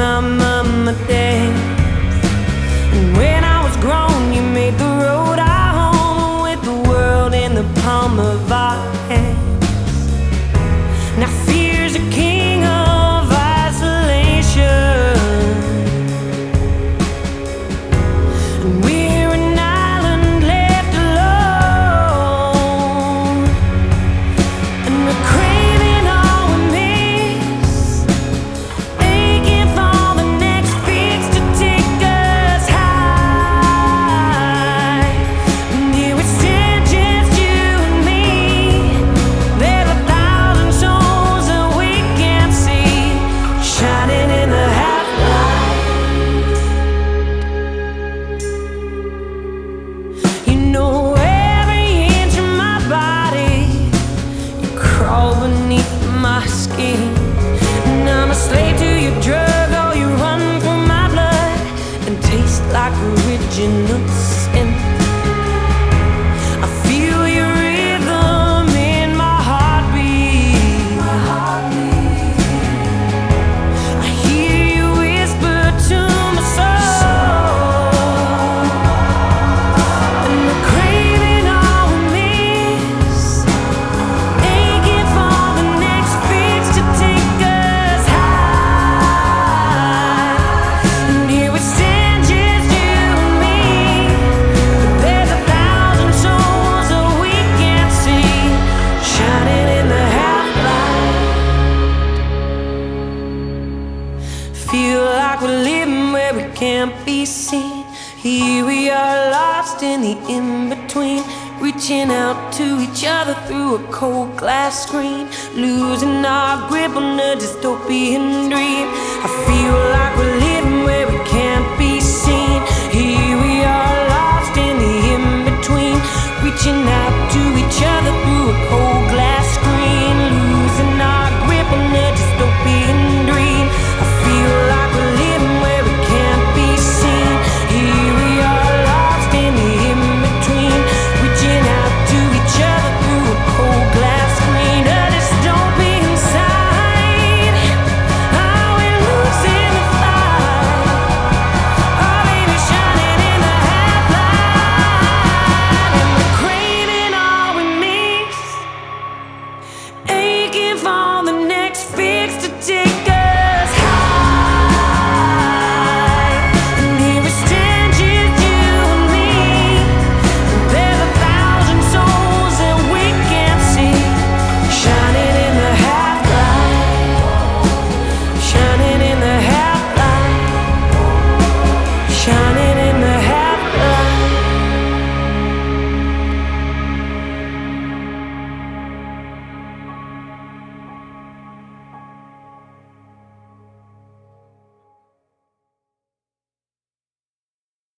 I'm a dad. Skin. And I'm a slave to your drug, oh, you run through my blood and taste like original sin. Like we're living where we can't be seen. Here we are lost in the in between, reaching out to each other through a cold glass screen, losing our grip on a dystopian dream. I feel like we're living